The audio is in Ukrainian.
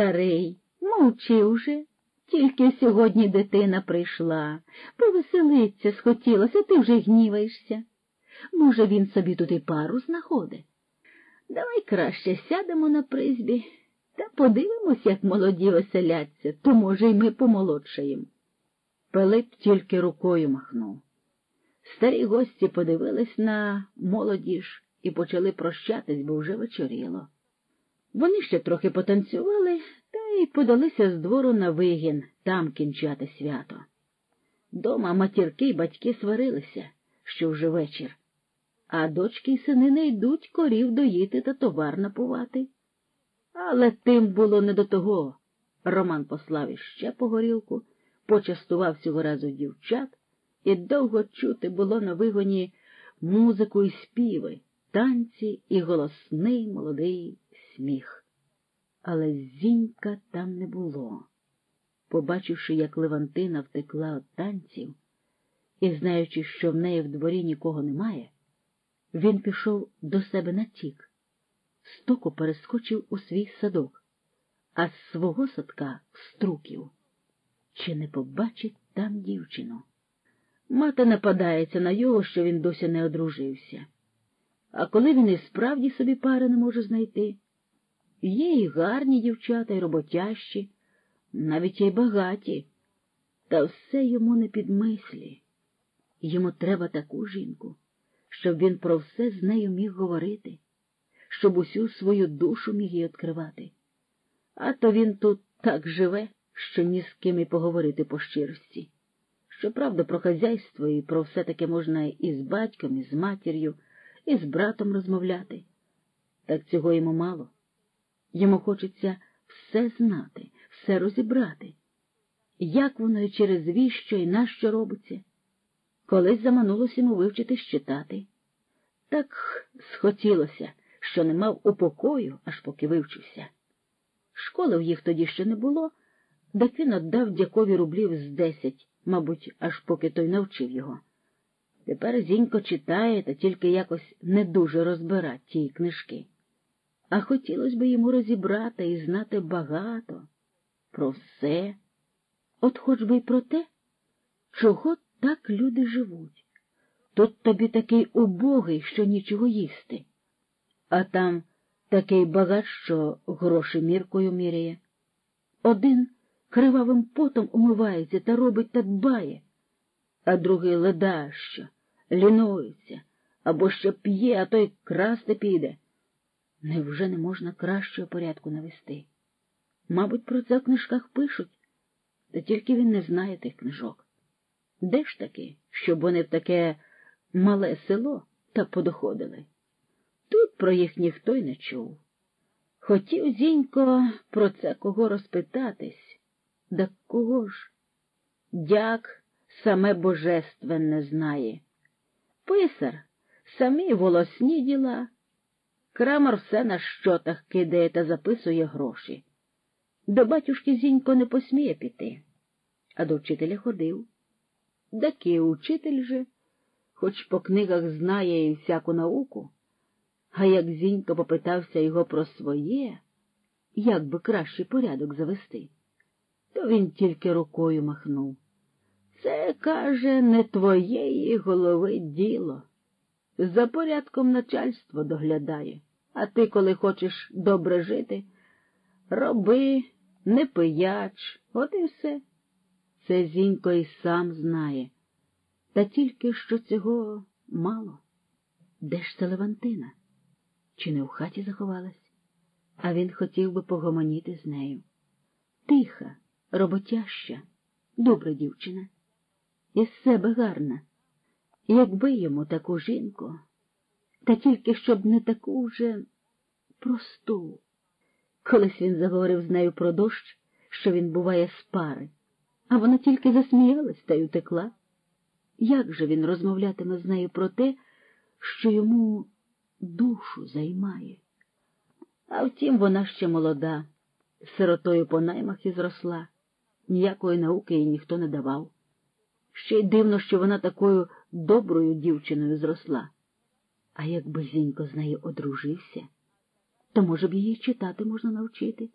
старий, мовчи уже. Тільки сьогодні дитина прийшла, повеселиться схотілося, ти вже гніваєшся. Може, він собі тут і пару знаходить. Давай краще сядемо на призбі та подивимось, як молоді веселяться, то, може, й ми помолодшаємо. Пилип тільки рукою махнув. Старі гості подивились на молодіж і почали прощатись, бо вже вечоріло. Вони ще трохи потанцювали та й подалися з двору на вигін там кінчати свято. Дома матірки й батьки сварилися, що вже вечір, а дочки й сини не йдуть корів доїти та товар напувати. Але тим було не до того. Роман послав іще по горілку, почастував цього разу дівчат, і довго чути було на вигоні музику і співи, танці і голосний молодий сміх. Але зінька там не було. Побачивши, як Левантина втекла від танців, і знаючи, що в неї в дворі нікого немає, він пішов до себе на тік, стоку перескочив у свій садок, а з свого садка струків. Чи не побачить там дівчину? Мати нападається на його, що він досі не одружився. А коли він і справді собі пари не може знайти, є і гарні дівчата, і роботящі, навіть і багаті, та все йому не під мислі. Йому треба таку жінку, щоб він про все з нею міг говорити, щоб усю свою душу міг їй відкривати. А то він тут так живе, що ні з ким і поговорити по щирості. Щоправда, про хазяйство і про все таке можна і з батьком, і з матір'ю, і з братом розмовляти. Так цього йому мало. Йому хочеться все знати, все розібрати, як воно і через віщо і нащо робиться. Колись заманулося йому вивчити читати. Так схотілося, що не мав упокою, аж поки вивчився. Школи в їх тоді ще не було, так він отдав дякові рублів з десять, мабуть, аж поки той навчив його. Тепер зінько читає та тільки якось не дуже розбирать ті книжки. А хотілося б йому розібрати і знати багато про все, от хоч би й про те, чого так люди живуть. Тут тобі такий убогий, що нічого їсти, а там такий багат, що гроші міркою міряє. Один кривавим потом умивається та робить та дбає, а другий ледащо, лінується або ще п'є, а той красти піде. Невже не можна кращого порядку навести? Мабуть, про це в книжках пишуть, та тільки він не знає тих книжок. Де ж таки, щоб вони в таке мале село та подоходили? Тут про їх ніхто й не чув. Хотів зінько про це кого розпитатись, да кого ж? Дяк саме божественне знає. Писар самі волосні діла. Крамар все на щотах кидає та записує гроші. До батюшки зінько не посміє піти, а до вчителя ходив. Даки учитель же, хоч по книгах знає і всяку науку, а як зінько попитався його про своє, як би кращий порядок завести, то він тільки рукою махнув. Це, каже, не твоєї голови діло. За порядком начальство доглядає, а ти, коли хочеш добре жити, роби, не пияч, от і все. Це зінько і сам знає, та тільки що цього мало. Де ж це Левантина? Чи не в хаті заховалась? А він хотів би погомоніти з нею. Тиха, роботяща, добра дівчина, із себе гарна. Якби йому таку жінку, та тільки щоб не таку вже просту. Колись він заговорив з нею про дощ, що він буває з пари, а вона тільки засміялась та й утекла. Як же він розмовлятиме з нею про те, що йому душу займає? А втім, вона ще молода, сиротою по наймах і зросла, ніякої науки їй ніхто не давав. Ще й дивно, що вона такою доброю дівчиною зросла. А якби зінько з нею одружився, то, може б, її читати можна навчити.